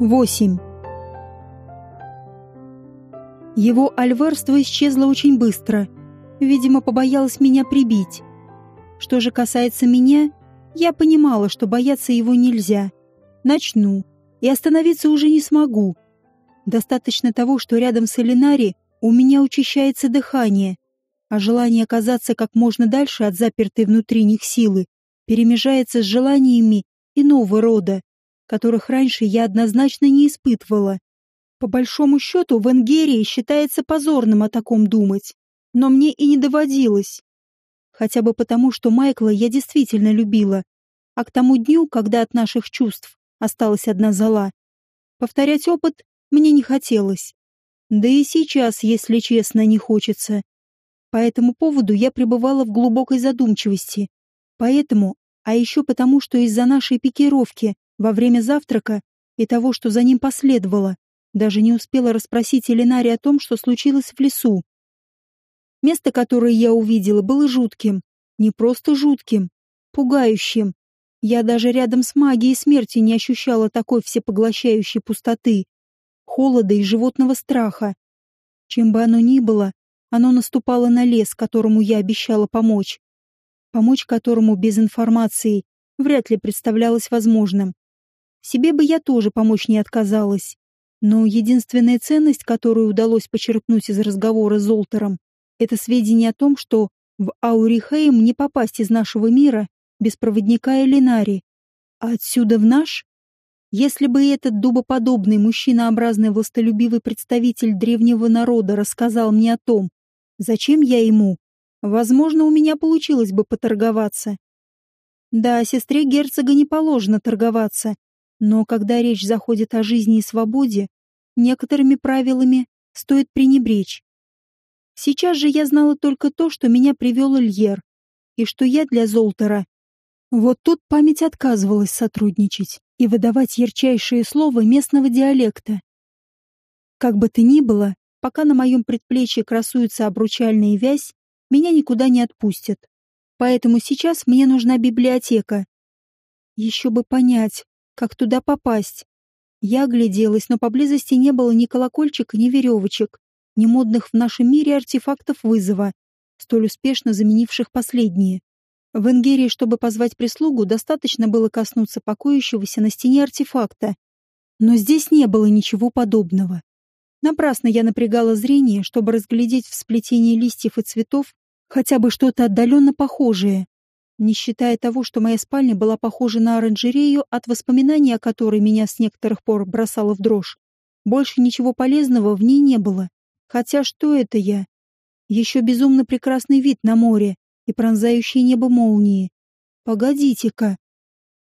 8. Его альверство исчезло очень быстро. Видимо, побоялась меня прибить. Что же касается меня, я понимала, что бояться его нельзя. Начну, и остановиться уже не смогу. Достаточно того, что рядом с Элинари у меня учащается дыхание, а желание оказаться как можно дальше от запертой внутри силы перемежается с желаниями иного рода, которых раньше я однозначно не испытывала. По большому счету, в Энгерии считается позорным о таком думать, но мне и не доводилось. Хотя бы потому, что Майкла я действительно любила, а к тому дню, когда от наших чувств осталась одна зола, повторять опыт мне не хотелось. Да и сейчас, если честно, не хочется. По этому поводу я пребывала в глубокой задумчивости. Поэтому, а еще потому, что из-за нашей пикировки во время завтрака и того, что за ним последовало, даже не успела расспросить Элинари о том, что случилось в лесу. Место, которое я увидела, было жутким. Не просто жутким, пугающим. Я даже рядом с магией смерти не ощущала такой всепоглощающей пустоты, холода и животного страха. Чем бы оно ни было, оно наступало на лес, которому я обещала помочь. Помочь которому без информации вряд ли представлялось возможным. Себе бы я тоже помочь не отказалась. Но единственная ценность, которую удалось почерпнуть из разговора с Золтером, это сведения о том, что в Аурихейм не попасть из нашего мира без проводника Элинари. А отсюда в наш? Если бы этот дубоподобный, мужчинообразный, властолюбивый представитель древнего народа рассказал мне о том, зачем я ему, возможно, у меня получилось бы поторговаться. Да, сестре герцога не положено торговаться, но когда речь заходит о жизни и свободе, некоторыми правилами стоит пренебречь. Сейчас же я знала только то, что меня привел Ильер, и что я для Золтера. Вот тут память отказывалась сотрудничать и выдавать ярчайшие слова местного диалекта. Как бы то ни было, пока на моем предплечье красуется обручальная вязь, меня никуда не отпустят. Поэтому сейчас мне нужна библиотека. Еще бы понять, как туда попасть? Я огляделась, но поблизости не было ни колокольчика, ни веревочек, ни модных в нашем мире артефактов вызова, столь успешно заменивших последние. В Энгерии, чтобы позвать прислугу, достаточно было коснуться покоящегося на стене артефакта. Но здесь не было ничего подобного. Напрасно я напрягала зрение, чтобы разглядеть в сплетении листьев и цветов хотя бы что-то отдаленно похожее не считая того, что моя спальня была похожа на оранжерею, от воспоминаний о которой меня с некоторых пор бросало в дрожь. Больше ничего полезного в ней не было. Хотя что это я? Еще безумно прекрасный вид на море и пронзающее небо молнии. Погодите-ка.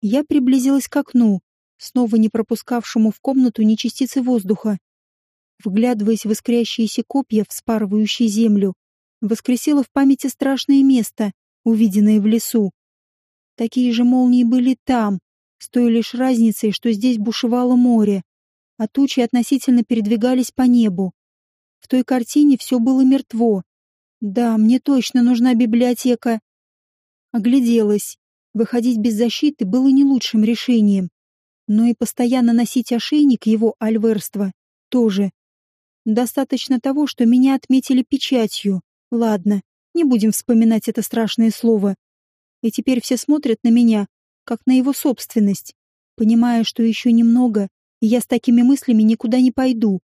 Я приблизилась к окну, снова не пропускавшему в комнату ни частицы воздуха. Вглядываясь в искрящиеся копья, вспарывающие землю, воскресила в памяти страшное место, увиденные в лесу. Такие же молнии были там, с той лишь разницей, что здесь бушевало море, а тучи относительно передвигались по небу. В той картине все было мертво. Да, мне точно нужна библиотека. Огляделась. Выходить без защиты было не лучшим решением. Но и постоянно носить ошейник его альверства тоже. Достаточно того, что меня отметили печатью. Ладно, не будем вспоминать это страшное слово. И теперь все смотрят на меня, как на его собственность, понимая, что еще немного, и я с такими мыслями никуда не пойду.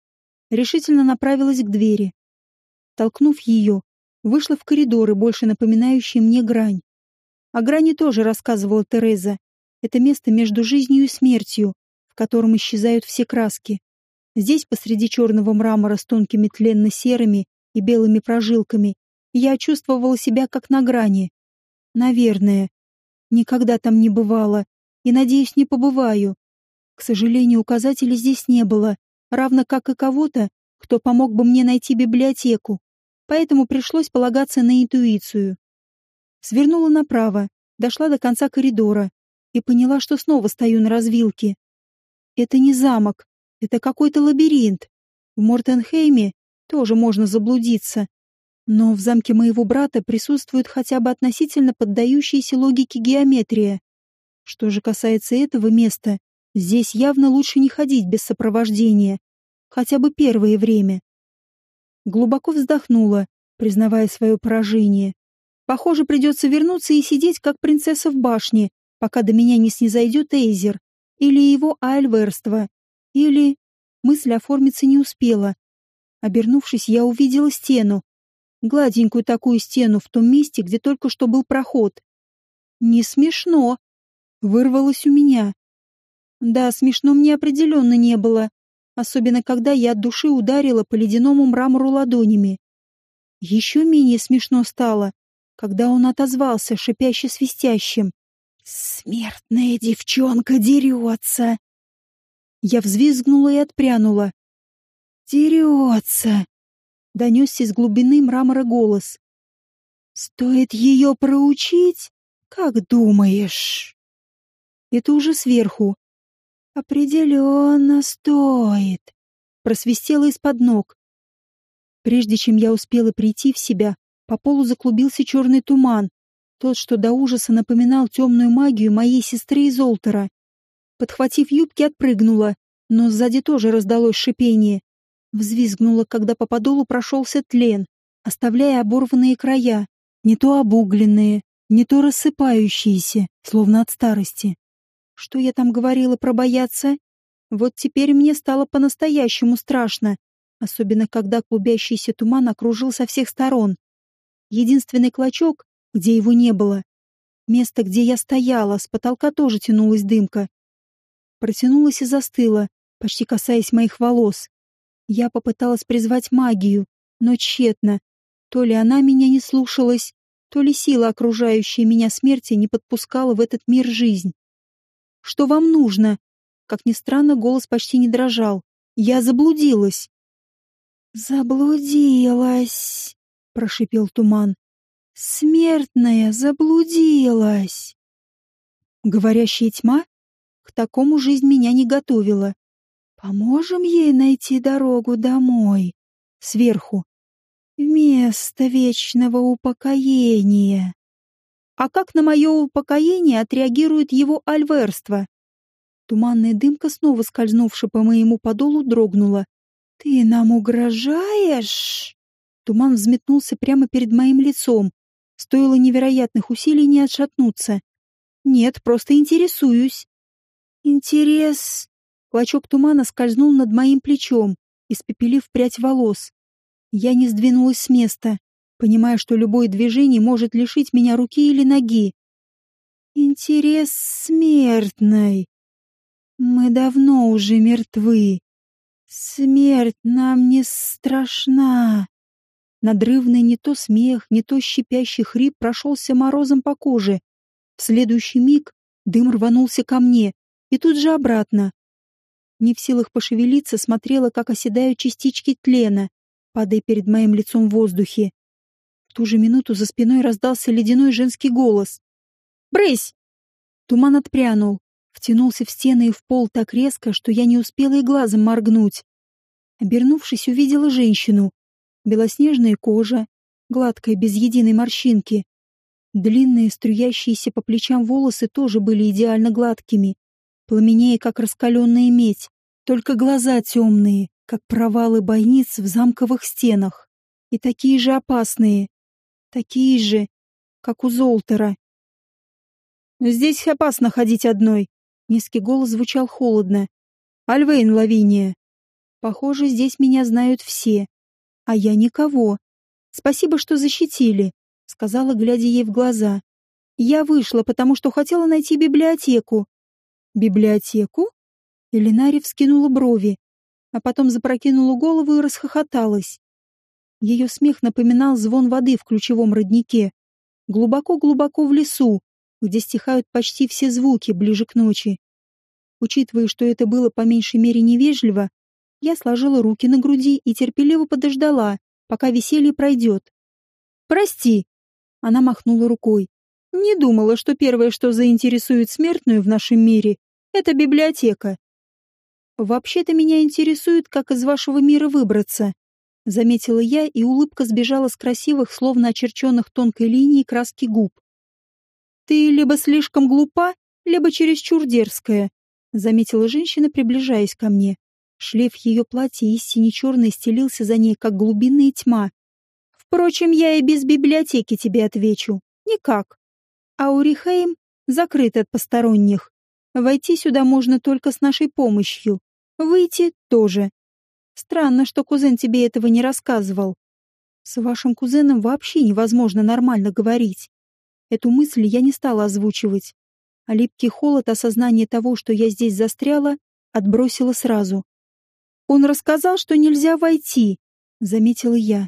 Решительно направилась к двери. Толкнув ее, вышла в коридоры, больше напоминающие мне грань. О грани тоже рассказывала Тереза. Это место между жизнью и смертью, в котором исчезают все краски. Здесь, посреди черного мрамора с тонкими тленно-серыми и белыми прожилками, я чувствовала себя как на грани. Наверное. Никогда там не бывало. И, надеюсь, не побываю. К сожалению, указателей здесь не было, равно как и кого-то, кто помог бы мне найти библиотеку. Поэтому пришлось полагаться на интуицию. Свернула направо, дошла до конца коридора и поняла, что снова стою на развилке. Это не замок, это какой-то лабиринт. В Мортенхейме тоже можно заблудиться, но в замке моего брата присутствует хотя бы относительно поддающаяся логике геометрия. Что же касается этого места, Здесь явно лучше не ходить без сопровождения, хотя бы первое время. Глубоко вздохнула, признавая свое поражение. Похоже, придется вернуться и сидеть, как принцесса в башне, пока до меня не снизойдет Эйзер, или его альверство, или... Мысль оформиться не успела. Обернувшись, я увидела стену. Гладенькую такую стену в том месте, где только что был проход. Не смешно. Вырвалось у меня. Да, смешно мне определенно не было, особенно когда я от души ударила по ледяному мрамору ладонями. Еще менее смешно стало, когда он отозвался шипяще-свистящим. «Смертная девчонка дерется!» Я взвизгнула и отпрянула. «Дерется!» — донесся из глубины мрамора голос. «Стоит ее проучить? Как думаешь?» Это уже сверху. «Определенно стоит!» — просвистело из-под ног. Прежде чем я успела прийти в себя, по полу заклубился черный туман, тот, что до ужаса напоминал темную магию моей сестры из Олтера. Подхватив юбки, отпрыгнула, но сзади тоже раздалось шипение. Взвизгнула, когда по подолу прошелся тлен, оставляя оборванные края, не то обугленные, не то рассыпающиеся, словно от старости. Что я там говорила про бояться? Вот теперь мне стало по-настоящему страшно, особенно когда клубящийся туман окружил со всех сторон. Единственный клочок, где его не было. Место, где я стояла, с потолка тоже тянулась дымка. Протянулась и застыла, почти касаясь моих волос. Я попыталась призвать магию, но тщетно. То ли она меня не слушалась, то ли сила, окружающая меня смерти, не подпускала в этот мир жизнь. «Что вам нужно?» Как ни странно, голос почти не дрожал. «Я заблудилась». «Заблудилась», — прошипел туман. «Смертная заблудилась». Говорящая тьма? К такому жизнь меня не готовила. Поможем ей найти дорогу домой. Сверху. Место вечного упокоения. А как на мое упокоение отреагирует его альверство? Туманная дымка, снова скользнувшая по моему подолу, дрогнула. «Ты нам угрожаешь?» Туман взметнулся прямо перед моим лицом. Стоило невероятных усилий не отшатнуться. «Нет, просто интересуюсь». «Интерес...» Клочок тумана скользнул над моим плечом, испепелив прядь волос. Я не сдвинулась с места, понимая, что любое движение может лишить меня руки или ноги. Интерес смертной. Мы давно уже мертвы. Смерть нам не страшна. Надрывный не то смех, не то щипящий хрип прошелся морозом по коже. В следующий миг дым рванулся ко мне и тут же обратно не в силах пошевелиться, смотрела, как оседают частички тлена, падая перед моим лицом в воздухе. В ту же минуту за спиной раздался ледяной женский голос. «Брысь!» Туман отпрянул, втянулся в стены и в пол так резко, что я не успела и глазом моргнуть. Обернувшись, увидела женщину. Белоснежная кожа, гладкая, без единой морщинки. Длинные, струящиеся по плечам волосы тоже были идеально гладкими, пламенея, как раскаленная медь. Только глаза темные, как провалы бойниц в замковых стенах. И такие же опасные. Такие же, как у Золтера. «Здесь опасно ходить одной», — низкий голос звучал холодно. «Альвейн Лавиния. Похоже, здесь меня знают все. А я никого. Спасибо, что защитили», — сказала, глядя ей в глаза. «Я вышла, потому что хотела найти библиотеку». «Библиотеку?» Элинари вскинула брови, а потом запрокинула голову и расхохоталась. Ее смех напоминал звон воды в ключевом роднике. Глубоко-глубоко в лесу, где стихают почти все звуки ближе к ночи. Учитывая, что это было по меньшей мере невежливо, я сложила руки на груди и терпеливо подождала, пока веселье пройдет. «Прости!» — она махнула рукой. «Не думала, что первое, что заинтересует смертную в нашем мире, — это библиотека. «Вообще-то меня интересует, как из вашего мира выбраться», — заметила я, и улыбка сбежала с красивых, словно очерченных тонкой линией краски губ. «Ты либо слишком глупа, либо чересчур дерзкая. заметила женщина, приближаясь ко мне. Шлейф ее платья из сине-черной стелился за ней, как глубинная тьма. Впрочем, я и без библиотеки тебе отвечу. Никак. Аурихейм закрыт от посторонних. Войти сюда можно только с нашей помощью. Выйти тоже. Странно, что кузен тебе этого не рассказывал. С вашим кузеном вообще невозможно нормально говорить. Эту мысль я не стала озвучивать. А липкий холод осознания того, что я здесь застряла, отбросила сразу. Он рассказал, что нельзя войти, заметила я.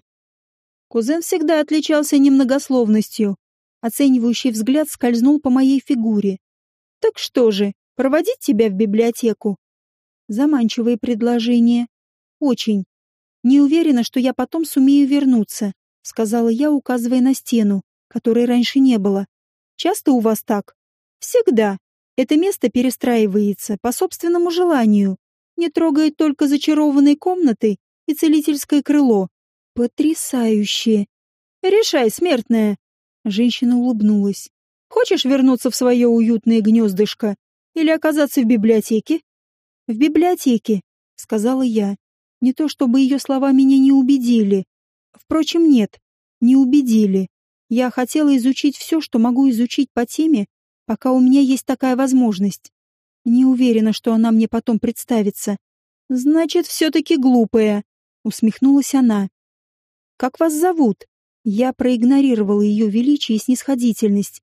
Кузен всегда отличался немногословностью. Оценивающий взгляд скользнул по моей фигуре. Так что же, проводить тебя в библиотеку? Заманчивые предложения. Очень. Не уверена, что я потом сумею вернуться, сказала я, указывая на стену, которой раньше не было. Часто у вас так? Всегда. Это место перестраивается по собственному желанию. Не трогает только зачарованные комнаты и целительское крыло. Потрясающе. Решай, смертная. Женщина улыбнулась. Хочешь вернуться в свое уютное гнездышко или оказаться в библиотеке? В библиотеке, сказала я. Не то чтобы ее слова меня не убедили. Впрочем, нет, не убедили. Я хотела изучить все, что могу изучить по теме, пока у меня есть такая возможность. Не уверена, что она мне потом представится. Значит, все-таки глупая, усмехнулась она. Как вас зовут? Я проигнорировала ее величие и снисходительность,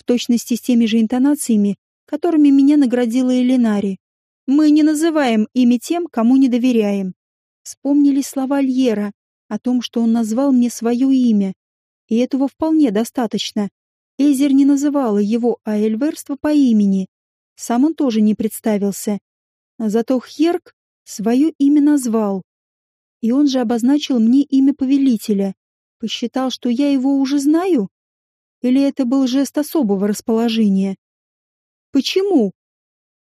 в точности с теми же интонациями, которыми меня наградила Элинари. Мы не называем ими тем, кому не доверяем. Вспомнили слова Льера о том, что он назвал мне свое имя, и этого вполне достаточно. Эзер не называла его Аэльверство по имени. Сам он тоже не представился. Зато Хьерк свое имя назвал. И он же обозначил мне имя повелителя. Посчитал, что я его уже знаю? Или это был жест особого расположения? Почему?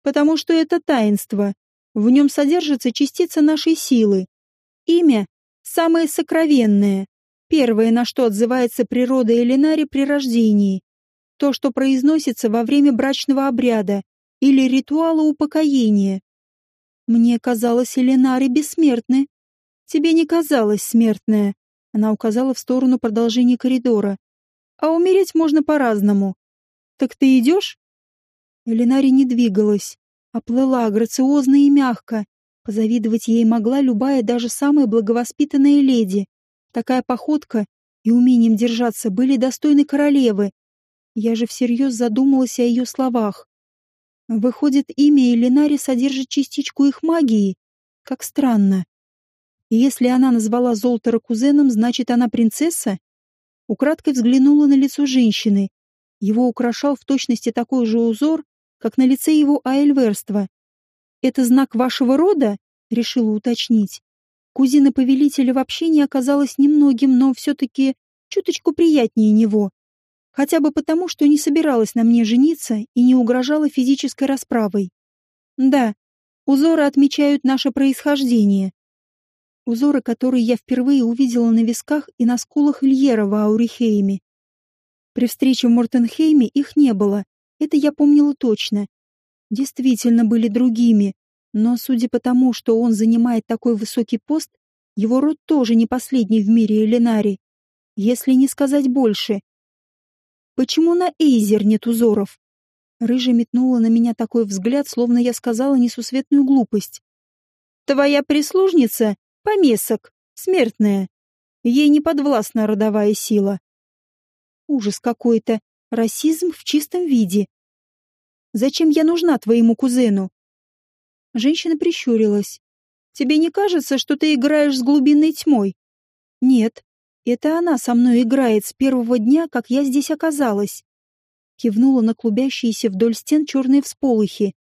Потому что это таинство. В нем содержится частица нашей силы. Имя — самое сокровенное. Первое, на что отзывается природа Элинари при рождении. То, что произносится во время брачного обряда или ритуала упокоения. Мне казалось, Элинари бессмертны. Тебе не казалось, смертная. Она указала в сторону продолжения коридора. А умереть можно по-разному. Так ты идешь? Элинари не двигалась, а плыла грациозно и мягко. Позавидовать ей могла любая, даже самая благовоспитанная леди. Такая походка и умением держаться были достойны королевы. Я же всерьез задумалась о ее словах. Выходит, имя Элинари содержит частичку их магии. Как странно. И если она назвала Золтера кузеном, значит, она принцесса? Украдкой взглянула на лицо женщины. Его украшал в точности такой же узор, как на лице его аэльверства. «Это знак вашего рода?» — решила уточнить. Кузина повелителя вообще не оказалась немногим, но все-таки чуточку приятнее него. Хотя бы потому, что не собиралась на мне жениться и не угрожала физической расправой. Да, узоры отмечают наше происхождение. Узоры, которые я впервые увидела на висках и на скулах Ильера в Аурихейме. При встрече в Мортенхейме их не было, это я помнила точно. Действительно были другими, но судя по тому, что он занимает такой высокий пост, его род тоже не последний в мире Элинари, если не сказать больше. Почему на Эйзер нет узоров? Рыжа метнула на меня такой взгляд, словно я сказала несусветную глупость. Твоя прислужница — помесок, смертная. Ей не подвластна родовая сила. Ужас какой-то, расизм в чистом виде. Зачем я нужна твоему кузену? Женщина прищурилась. «Тебе не кажется, что ты играешь с глубинной тьмой?» «Нет, это она со мной играет с первого дня, как я здесь оказалась». Кивнула на клубящиеся вдоль стен черные всполохи.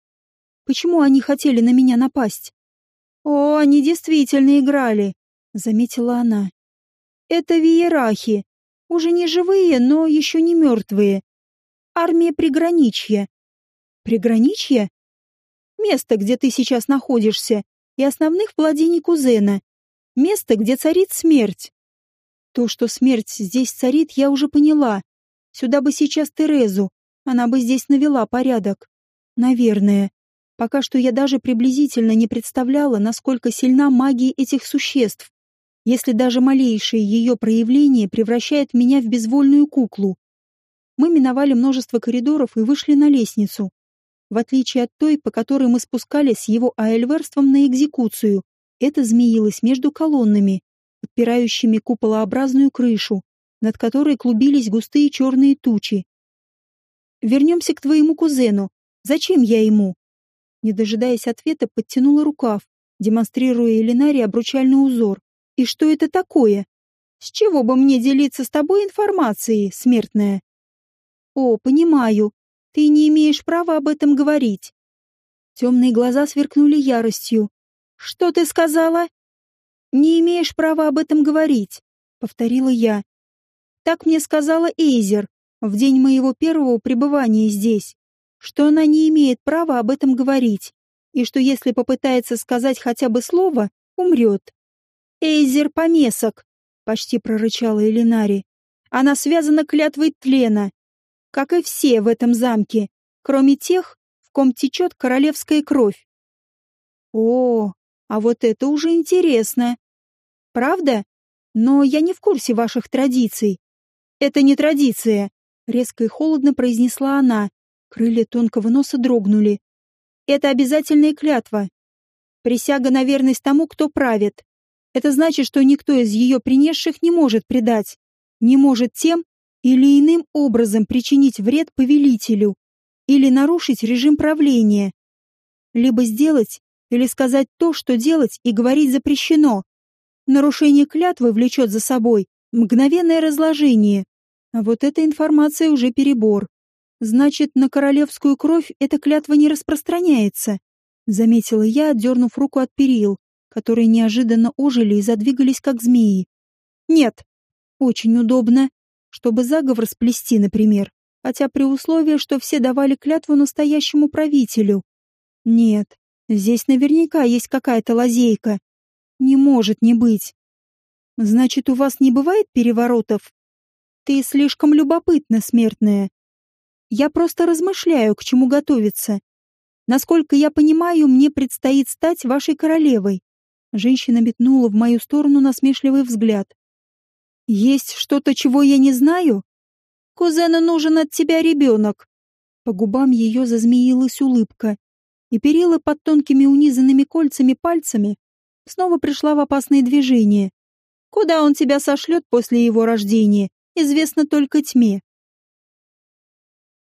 «Почему они хотели на меня напасть?» «О, они действительно играли», — заметила она. «Это виерахи. Уже не живые, но еще не мертвые. Армия приграничья». «Приграничья?» Место, где ты сейчас находишься, и основных владений кузена. Место, где царит смерть. То, что смерть здесь царит, я уже поняла. Сюда бы сейчас Терезу, она бы здесь навела порядок. Наверное. Пока что я даже приблизительно не представляла, насколько сильна магия этих существ, если даже малейшее ее проявление превращает меня в безвольную куклу. Мы миновали множество коридоров и вышли на лестницу. В отличие от той, по которой мы спускались с его аэльверством на экзекуцию, это змеилось между колоннами, подпирающими куполообразную крышу, над которой клубились густые черные тучи. «Вернемся к твоему кузену. Зачем я ему?» Не дожидаясь ответа, подтянула рукав, демонстрируя Элинаре обручальный узор. «И что это такое? С чего бы мне делиться с тобой информацией, смертная?» «О, понимаю. Ты не имеешь права об этом говорить». Темные глаза сверкнули яростью. «Что ты сказала?» «Не имеешь права об этом говорить», — повторила я. «Так мне сказала Эйзер в день моего первого пребывания здесь что она не имеет права об этом говорить, и что если попытается сказать хотя бы слово, умрет. «Эйзер помесок!» — почти прорычала Элинари. «Она связана клятвой тлена, как и все в этом замке, кроме тех, в ком течет королевская кровь». «О, а вот это уже интересно!» «Правда? Но я не в курсе ваших традиций». «Это не традиция», — резко и холодно произнесла она, Крылья тонкого носа дрогнули. Это обязательная клятва. Присяга на верность тому, кто правит. Это значит, что никто из ее принесших не может предать, не может тем или иным образом причинить вред повелителю или нарушить режим правления. Либо сделать или сказать то, что делать и говорить запрещено. Нарушение клятвы влечет за собой мгновенное разложение. А вот эта информация уже перебор. Значит, на королевскую кровь эта клятва не распространяется, заметила я, отдернув руку от перил, которые неожиданно ожили и задвигались как змеи. Нет. Очень удобно, чтобы заговор сплести, например, хотя при условии, что все давали клятву настоящему правителю. Нет, здесь наверняка есть какая-то лазейка. Не может не быть. Значит, у вас не бывает переворотов? Ты слишком любопытна, смертная. Я просто размышляю, к чему готовиться. Насколько я понимаю, мне предстоит стать вашей королевой. Женщина метнула в мою сторону насмешливый взгляд. Есть что-то, чего я не знаю? Кузену нужен от тебя ребенок. По губам ее зазмеилась улыбка, и перила под тонкими унизанными кольцами пальцами снова пришла в опасные движения. Куда он тебя сошлет после его рождения, известно только тьме.